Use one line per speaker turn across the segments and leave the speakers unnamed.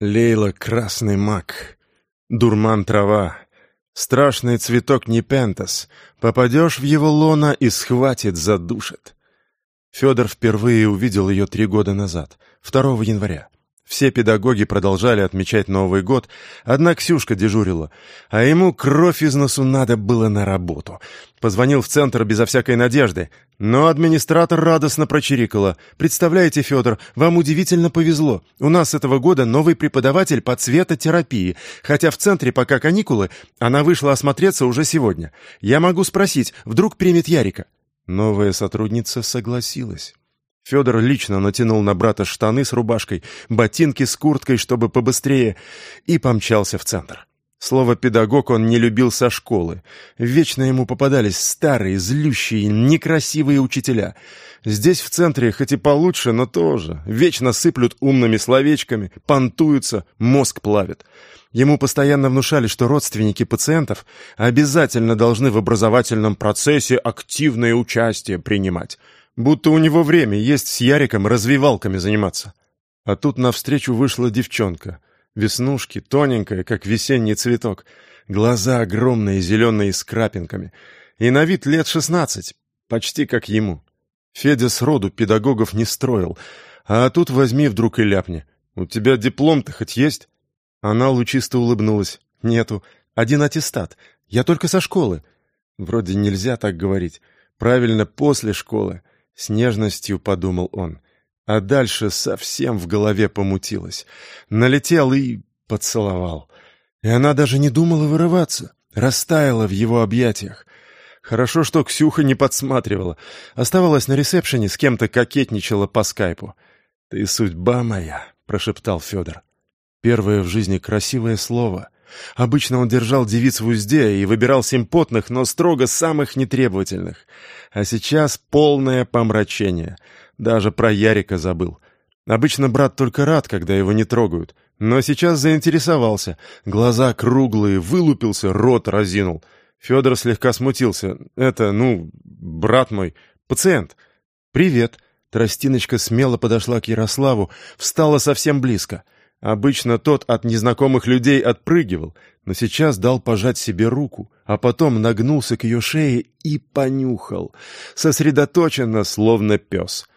Лейла — красный мак, дурман трава, страшный цветок непентас. Попадешь в его лона и схватит, задушит. Федор впервые увидел ее три года назад, 2 января. Все педагоги продолжали отмечать Новый год, одна Ксюшка дежурила, а ему кровь из носу надо было на работу. Позвонил в центр безо всякой надежды, но администратор радостно прочирикала. «Представляете, Федор, вам удивительно повезло. У нас с этого года новый преподаватель по цветотерапии, хотя в центре пока каникулы, она вышла осмотреться уже сегодня. Я могу спросить, вдруг примет Ярика?» Новая сотрудница согласилась. Федор лично натянул на брата штаны с рубашкой, ботинки с курткой, чтобы побыстрее, и помчался в центр. Слово «педагог» он не любил со школы. Вечно ему попадались старые, злющие, некрасивые учителя. Здесь в центре хоть и получше, но тоже. Вечно сыплют умными словечками, понтуются, мозг плавят. Ему постоянно внушали, что родственники пациентов обязательно должны в образовательном процессе активное участие принимать. Будто у него время есть с Яриком развивалками заниматься. А тут навстречу вышла девчонка. Веснушки, тоненькая, как весенний цветок. Глаза огромные, зеленые с крапинками. И на вид лет шестнадцать, почти как ему. Федя сроду педагогов не строил. А тут возьми вдруг и ляпни. «У тебя диплом-то хоть есть?» Она лучисто улыбнулась. «Нету. Один аттестат. Я только со школы». Вроде нельзя так говорить. Правильно, после школы. С нежностью подумал он. А дальше совсем в голове помутилось. Налетел и поцеловал. И она даже не думала вырываться. Растаяла в его объятиях. Хорошо, что Ксюха не подсматривала. Оставалась на ресепшене, с кем-то кокетничала по скайпу. «Ты судьба моя», — прошептал Федор. Первое в жизни красивое слово — Обычно он держал девиц в узде и выбирал симпотных, но строго самых нетребовательных. А сейчас полное помрачение. Даже про Ярика забыл. Обычно брат только рад, когда его не трогают. Но сейчас заинтересовался. Глаза круглые, вылупился, рот разинул. Федор слегка смутился. «Это, ну, брат мой, пациент». «Привет». Тростиночка смело подошла к Ярославу, встала совсем близко — Обычно тот от незнакомых людей отпрыгивал, но сейчас дал пожать себе руку, а потом нагнулся к ее шее и понюхал, сосредоточенно, словно пес.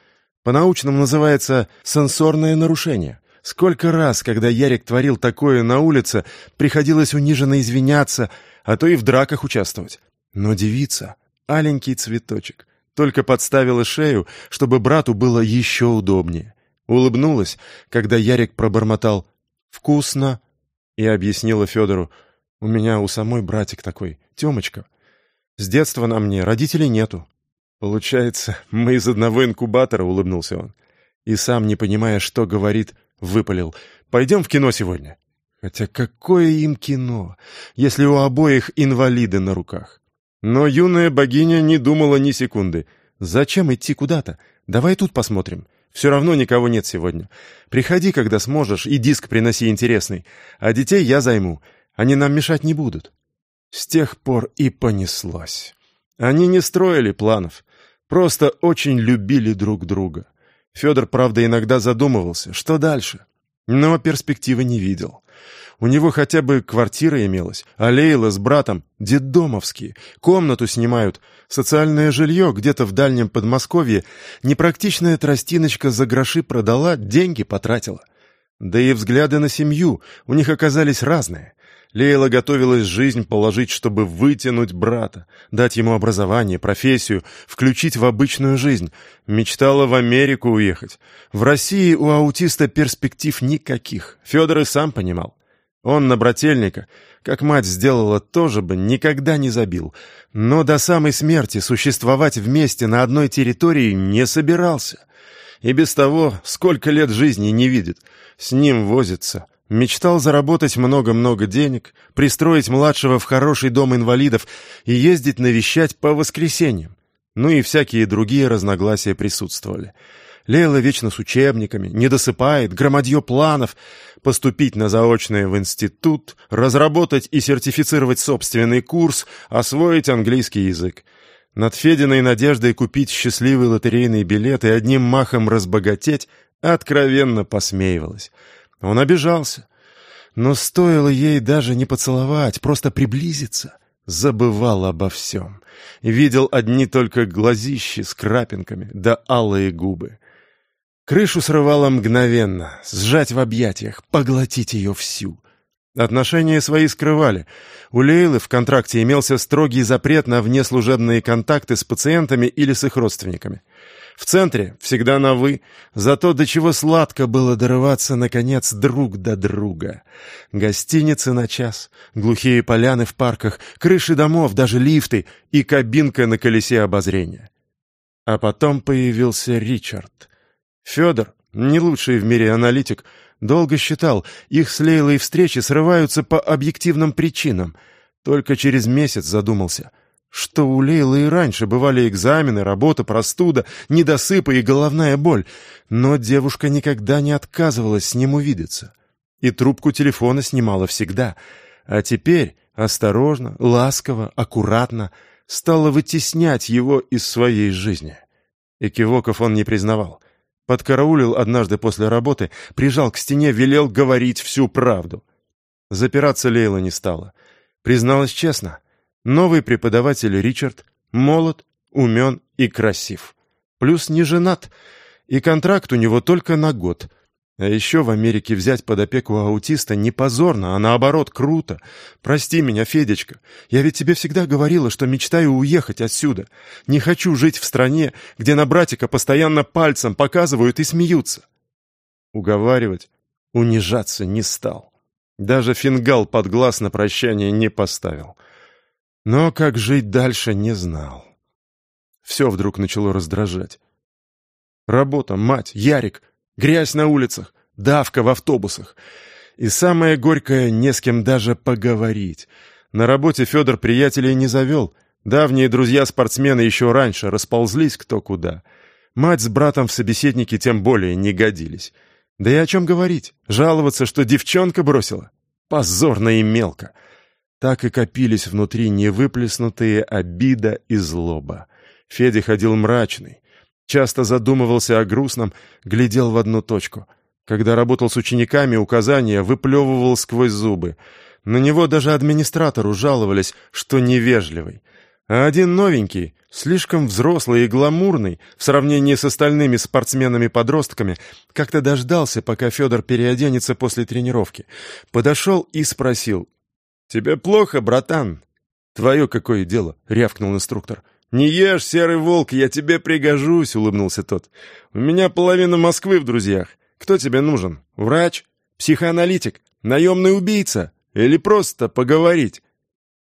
По-научному называется сенсорное нарушение. Сколько раз, когда Ярик творил такое на улице, приходилось униженно извиняться, а то и в драках участвовать. Но девица, аленький цветочек, только подставила шею, чтобы брату было еще удобнее. Улыбнулась, когда Ярик пробормотал «Вкусно!» и объяснила Федору «У меня у самой братик такой, Темочка. С детства на мне родителей нету». «Получается, мы из одного инкубатора», — улыбнулся он. И сам, не понимая, что говорит, выпалил «Пойдем в кино сегодня». Хотя какое им кино, если у обоих инвалиды на руках? Но юная богиня не думала ни секунды. «Зачем идти куда-то? Давай тут посмотрим». Все равно никого нет сегодня. Приходи, когда сможешь, и диск приноси интересный. А детей я займу. Они нам мешать не будут». С тех пор и понеслось. Они не строили планов, просто очень любили друг друга. Федор, правда, иногда задумывался, что дальше, но перспективы не видел. У него хотя бы квартира имелась, а Лейла с братом детдомовские, комнату снимают, социальное жилье где-то в дальнем Подмосковье, непрактичная тростиночка за гроши продала, деньги потратила. Да и взгляды на семью у них оказались разные. Лейла готовилась жизнь положить, чтобы вытянуть брата, дать ему образование, профессию, включить в обычную жизнь. Мечтала в Америку уехать. В России у аутиста перспектив никаких. Федор и сам понимал. Он на брательника, как мать сделала, тоже бы никогда не забил, но до самой смерти существовать вместе на одной территории не собирался. И без того, сколько лет жизни не видит, с ним возится. Мечтал заработать много-много денег, пристроить младшего в хороший дом инвалидов и ездить навещать по воскресеньям. Ну и всякие другие разногласия присутствовали. Лейла вечно с учебниками, не досыпает, громадье планов, поступить на заочное в институт, разработать и сертифицировать собственный курс, освоить английский язык. Над Фединой надеждой купить счастливый лотерейный билет и одним махом разбогатеть откровенно посмеивалась. Он обижался, Но стоило ей даже не поцеловать, просто приблизиться. Забывал обо всем. Видел одни только глазищи с крапинками, да алые губы. Крышу срывало мгновенно, сжать в объятиях, поглотить ее всю. Отношения свои скрывали. У Лейлы в контракте имелся строгий запрет на внеслужебные контакты с пациентами или с их родственниками. В центре всегда на «вы», зато до чего сладко было дорываться, наконец, друг до друга. Гостиницы на час, глухие поляны в парках, крыши домов, даже лифты и кабинка на колесе обозрения. А потом появился Ричард. Федор, не лучший в мире аналитик, долго считал, их с встречи срываются по объективным причинам. Только через месяц задумался — что у Лейлы и раньше бывали экзамены, работа, простуда, недосыпы и головная боль, но девушка никогда не отказывалась с ним увидеться. И трубку телефона снимала всегда, а теперь осторожно, ласково, аккуратно стала вытеснять его из своей жизни. И кивоков он не признавал. Подкараулил однажды после работы, прижал к стене, велел говорить всю правду. Запираться Лейла не стала. Призналась честно — Новый преподаватель Ричард молод, умен и красив. Плюс не женат, и контракт у него только на год. А еще в Америке взять под опеку аутиста не позорно, а наоборот круто. Прости меня, Федечка, я ведь тебе всегда говорила, что мечтаю уехать отсюда. Не хочу жить в стране, где на братика постоянно пальцем показывают и смеются. Уговаривать, унижаться не стал. Даже фингал под глаз на прощание не поставил. Но как жить дальше, не знал. Все вдруг начало раздражать. Работа, мать, Ярик, грязь на улицах, давка в автобусах. И самое горькое — не с кем даже поговорить. На работе Федор приятелей не завел. Давние друзья-спортсмены еще раньше расползлись кто куда. Мать с братом в собеседнике тем более не годились. Да и о чем говорить? Жаловаться, что девчонка бросила? Позорно и мелко. Так и копились внутри невыплеснутые обида и злоба. Федя ходил мрачный, часто задумывался о грустном, глядел в одну точку. Когда работал с учениками, указания выплевывал сквозь зубы. На него даже администратору жаловались, что невежливый. А один новенький, слишком взрослый и гламурный, в сравнении с остальными спортсменами-подростками, как-то дождался, пока Федор переоденется после тренировки. Подошел и спросил, «Тебе плохо, братан?» «Твое какое дело?» — рявкнул инструктор. «Не ешь, серый волк, я тебе пригожусь», — улыбнулся тот. «У меня половина Москвы в друзьях. Кто тебе нужен? Врач? Психоаналитик? Наемный убийца? Или просто поговорить?»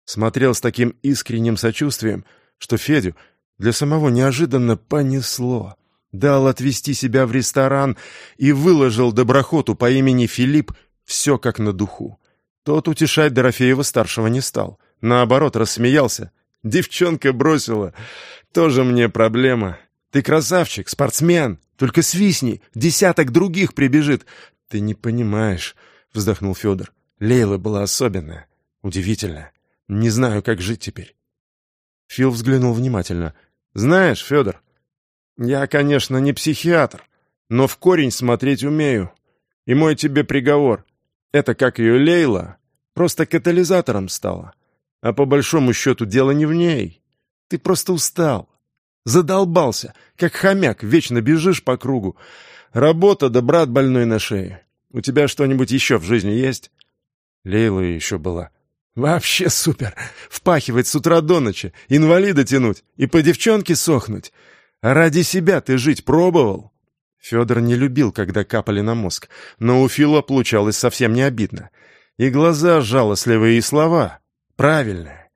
Смотрел с таким искренним сочувствием, что Федю для самого неожиданно понесло. Дал отвезти себя в ресторан и выложил доброхоту по имени Филипп все как на духу. Тот утешать Дорофеева-старшего не стал. Наоборот, рассмеялся. «Девчонка бросила. Тоже мне проблема. Ты красавчик, спортсмен. Только свистни, десяток других прибежит». «Ты не понимаешь», — вздохнул Федор. «Лейла была особенная, удивительная. Не знаю, как жить теперь». Фил взглянул внимательно. «Знаешь, Федор, я, конечно, не психиатр, но в корень смотреть умею. И мой тебе приговор. Это, как ее Лейла, просто катализатором стала. А по большому счету дело не в ней. Ты просто устал. Задолбался, как хомяк, вечно бежишь по кругу. Работа да брат больной на шее. У тебя что-нибудь еще в жизни есть? Лейла еще была. Вообще супер. Впахивать с утра до ночи, инвалида тянуть и по девчонке сохнуть. А ради себя ты жить пробовал? Федор не любил, когда капали на мозг, но у Фила получалось совсем не обидно. И глаза жалостливые, и слова правильные.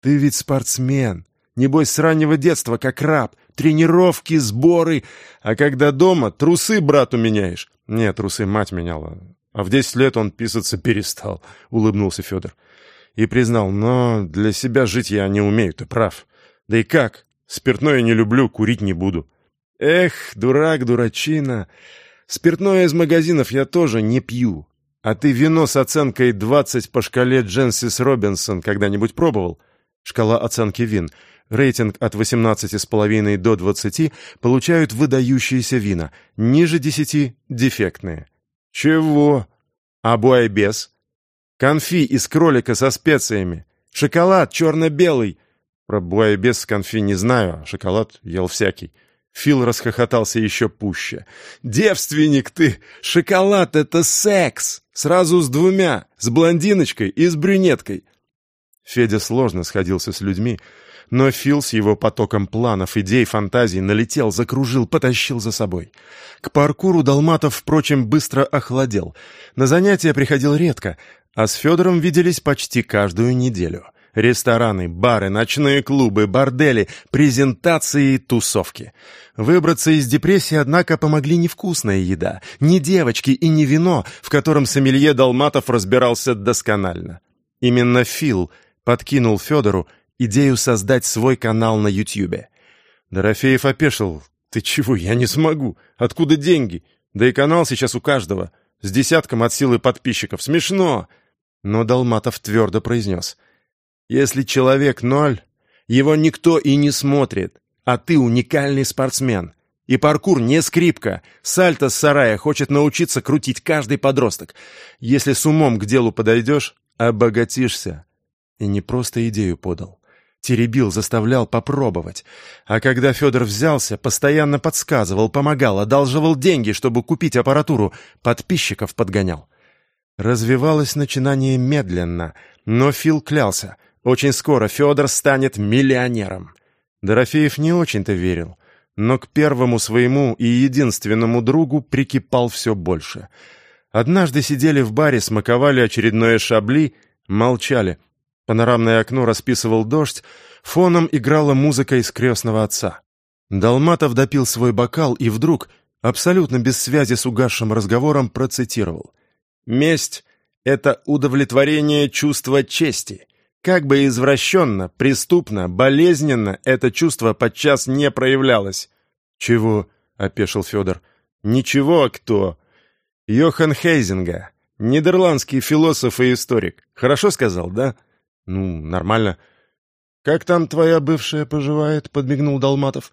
«Ты ведь спортсмен, небось с раннего детства как раб, тренировки, сборы, а когда дома трусы брату меняешь». «Нет, трусы мать меняла, а в десять лет он писаться перестал», — улыбнулся Федор. И признал, но для себя жить я не умею, ты прав. Да и как? Спиртное не люблю, курить не буду. Эх, дурак, дурачина. Спиртное из магазинов я тоже не пью. А ты вино с оценкой 20 по шкале Дженсис Робинсон когда-нибудь пробовал? Шкала оценки вин. Рейтинг от 18,5 до 20 получают выдающиеся вина. Ниже 10 – дефектные. Чего? А Буайбес? Конфи из кролика со специями. Шоколад черно-белый. Про без конфи не знаю, а шоколад ел всякий. Фил расхохотался еще пуще. «Девственник ты! Шоколад — это секс! Сразу с двумя, с блондиночкой и с брюнеткой!» Федя сложно сходился с людьми, но Фил с его потоком планов, идей, фантазий налетел, закружил, потащил за собой. К паркуру Долматов, впрочем, быстро охладел. На занятия приходил редко, а с Федором виделись почти каждую неделю. Рестораны, бары, ночные клубы, бордели, презентации и тусовки. Выбраться из депрессии, однако, помогли не вкусная еда, не девочки и не вино, в котором сомелье Долматов разбирался досконально. Именно Фил подкинул Федору идею создать свой канал на Ютьюбе. Дорофеев опешил. «Ты чего? Я не смогу. Откуда деньги? Да и канал сейчас у каждого. С десятком от силы подписчиков. Смешно!» Но Долматов твердо произнес. «Если человек ноль, его никто и не смотрит, а ты уникальный спортсмен. И паркур не скрипка. Сальто с сарая хочет научиться крутить каждый подросток. Если с умом к делу подойдешь, обогатишься». И не просто идею подал теребил, заставлял попробовать. А когда Федор взялся, постоянно подсказывал, помогал, одалживал деньги, чтобы купить аппаратуру, подписчиков подгонял. Развивалось начинание медленно, но Фил клялся. Очень скоро Федор станет миллионером. Дорофеев не очень-то верил, но к первому своему и единственному другу прикипал все больше. Однажды сидели в баре, смаковали очередное шабли, молчали, Панорамное окно расписывал дождь, фоном играла музыка из крестного отца. Долматов допил свой бокал и вдруг, абсолютно без связи с угасшим разговором, процитировал. «Месть — это удовлетворение чувства чести. Как бы извращенно, преступно, болезненно это чувство подчас не проявлялось». «Чего?» — опешил Федор. «Ничего, а кто?» «Йохан Хейзинга, нидерландский философ и историк. Хорошо сказал, да?» «Ну, нормально». «Как там твоя бывшая поживает?» — подмигнул Долматов.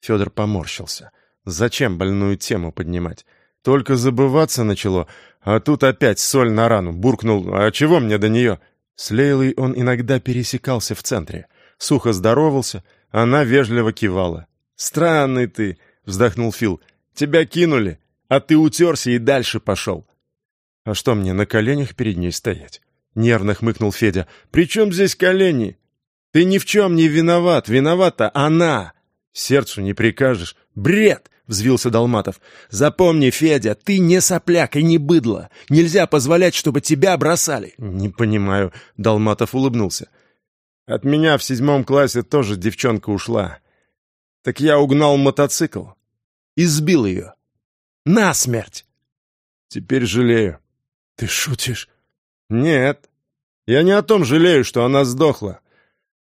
Федор поморщился. «Зачем больную тему поднимать? Только забываться начало, а тут опять соль на рану. Буркнул, а чего мне до нее?» С Лейлой он иногда пересекался в центре. Сухо здоровался, она вежливо кивала. «Странный ты!» — вздохнул Фил. «Тебя кинули, а ты утерся и дальше пошел». «А что мне, на коленях перед ней стоять?» — нервно хмыкнул Федя. «При чем здесь колени? Ты ни в чем не виноват, виновата она!» «Сердцу не прикажешь». «Бред!» — взвился Долматов. «Запомни, Федя, ты не сопляк и не быдло. Нельзя позволять, чтобы тебя бросали». «Не понимаю», — Долматов улыбнулся. «От меня в седьмом классе тоже девчонка ушла. Так я угнал мотоцикл и сбил ее. Насмерть!» «Теперь жалею». «Ты шутишь?» «Нет. Я не о том жалею, что она сдохла.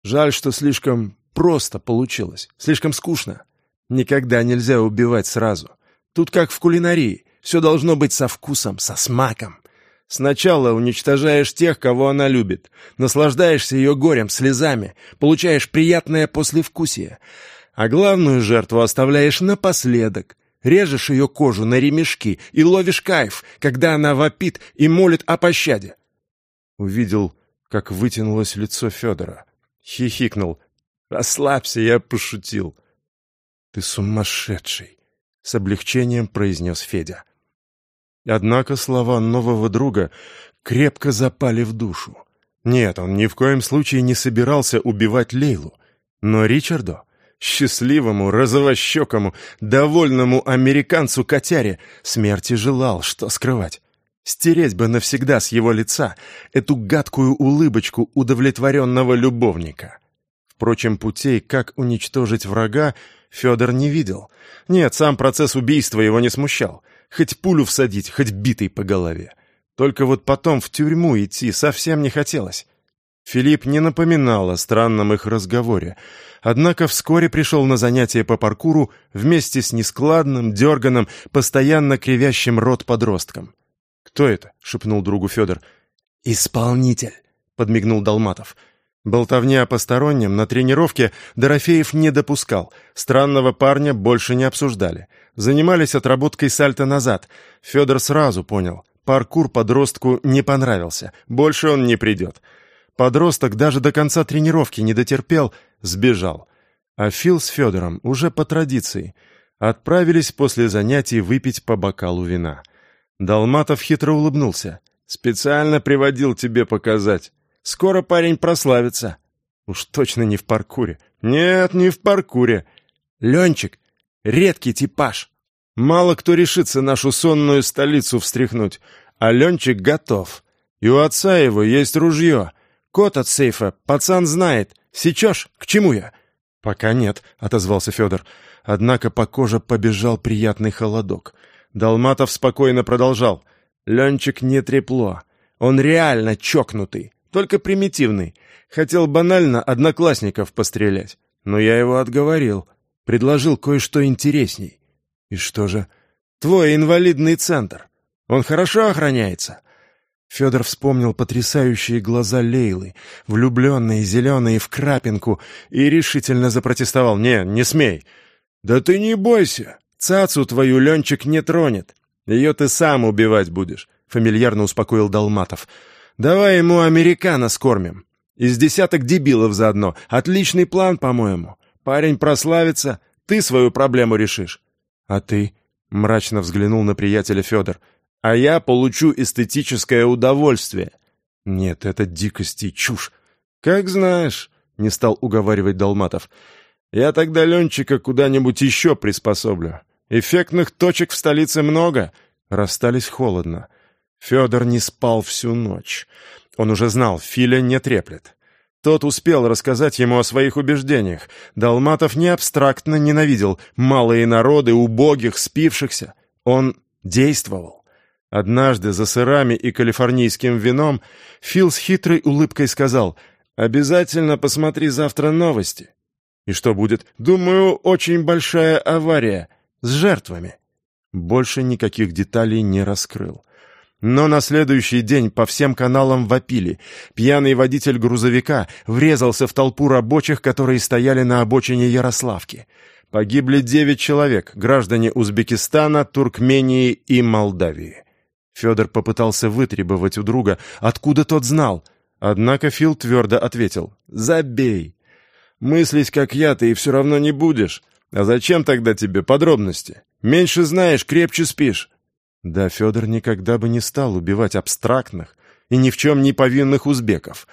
Жаль, что слишком просто получилось, слишком скучно. Никогда нельзя убивать сразу. Тут как в кулинарии. Все должно быть со вкусом, со смаком. Сначала уничтожаешь тех, кого она любит, наслаждаешься ее горем, слезами, получаешь приятное послевкусие, а главную жертву оставляешь напоследок, режешь ее кожу на ремешки и ловишь кайф, когда она вопит и молит о пощаде. Увидел, как вытянулось лицо Федора. Хихикнул. «Расслабься, я пошутил». «Ты сумасшедший!» — с облегчением произнес Федя. Однако слова нового друга крепко запали в душу. Нет, он ни в коем случае не собирался убивать Лейлу. Но Ричарду, счастливому, розовощекому, довольному американцу-котяре, смерти желал, что скрывать. Стереть бы навсегда с его лица эту гадкую улыбочку удовлетворенного любовника. Впрочем, путей, как уничтожить врага, Федор не видел. Нет, сам процесс убийства его не смущал. Хоть пулю всадить, хоть битой по голове. Только вот потом в тюрьму идти совсем не хотелось. Филипп не напоминал о странном их разговоре, однако вскоре пришел на занятия по паркуру вместе с нескладным, дерганым, постоянно кривящим рот подростком. «Кто это?» — шепнул другу Федор. «Исполнитель», — подмигнул Долматов. Болтовни о постороннем на тренировке Дорофеев не допускал. Странного парня больше не обсуждали. Занимались отработкой сальто назад. Федор сразу понял. Паркур подростку не понравился, больше он не придет. Подросток даже до конца тренировки не дотерпел, сбежал. А Фил с Федором уже по традиции отправились после занятий выпить по бокалу вина. Долматов хитро улыбнулся. «Специально приводил тебе показать. Скоро парень прославится». «Уж точно не в паркуре». «Нет, не в паркуре. Ленчик — редкий типаж. Мало кто решится нашу сонную столицу встряхнуть, а Ленчик готов. И у отца его есть ружье. Код от сейфа пацан знает. Сечешь? К чему я?» «Пока нет», — отозвался Федор. Однако по коже побежал приятный холодок. Долматов спокойно продолжал. «Ленчик не трепло. Он реально чокнутый, только примитивный. Хотел банально одноклассников пострелять. Но я его отговорил. Предложил кое-что интересней. И что же? Твой инвалидный центр. Он хорошо охраняется?» Федор вспомнил потрясающие глаза Лейлы, влюбленные, зеленые, в крапинку, и решительно запротестовал. «Не, не смей!» «Да ты не бойся! Цацу твою Ленчик не тронет. Ее ты сам убивать будешь», — фамильярно успокоил Долматов. «Давай ему американо скормим. Из десяток дебилов заодно. Отличный план, по-моему. Парень прославится, ты свою проблему решишь». «А ты?» — мрачно взглянул на приятеля Федор — а я получу эстетическое удовольствие. Нет, это дикость и чушь. Как знаешь, не стал уговаривать Долматов. Я тогда Ленчика куда-нибудь еще приспособлю. Эффектных точек в столице много. Расстались холодно. Федор не спал всю ночь. Он уже знал, Филя не треплет. Тот успел рассказать ему о своих убеждениях. Долматов не абстрактно ненавидел малые народы, убогих, спившихся. Он действовал. Однажды за сырами и калифорнийским вином Фил с хитрой улыбкой сказал «Обязательно посмотри завтра новости». И что будет? Думаю, очень большая авария с жертвами. Больше никаких деталей не раскрыл. Но на следующий день по всем каналам вопили. Пьяный водитель грузовика врезался в толпу рабочих, которые стояли на обочине Ярославки. Погибли девять человек, граждане Узбекистана, Туркмении и Молдавии. Федор попытался вытребовать у друга, откуда тот знал. Однако Фил твердо ответил «Забей! Мыслить, как я, ты и все равно не будешь. А зачем тогда тебе подробности? Меньше знаешь, крепче спишь». Да, Федор никогда бы не стал убивать абстрактных и ни в чем не повинных узбеков.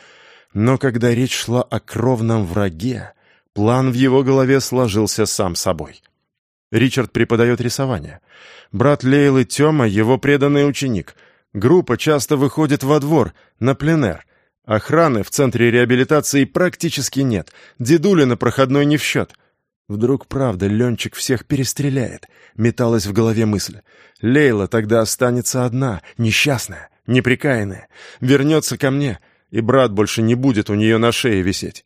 Но когда речь шла о кровном враге, план в его голове сложился сам собой. Ричард преподает рисование. Брат Лейлы Тёма — его преданный ученик. Группа часто выходит во двор, на пленэр. Охраны в центре реабилитации практически нет. Дедуля на проходной не в счет. Вдруг, правда, Ленчик всех перестреляет. Металась в голове мысль. Лейла тогда останется одна, несчастная, неприкаянная. Вернется ко мне, и брат больше не будет у нее на шее висеть.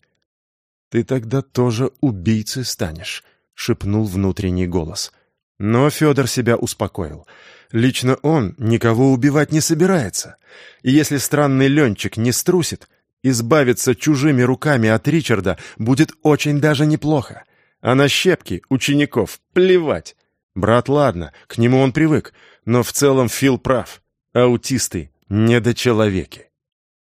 Ты тогда тоже убийцей станешь, — шепнул внутренний голос. Но Федор себя успокоил. Лично он никого убивать не собирается. И если странный Ленчик не струсит, избавиться чужими руками от Ричарда будет очень даже неплохо. А на щепки учеников плевать. Брат, ладно, к нему он привык, но в целом Фил прав. Аутисты — недочеловеки.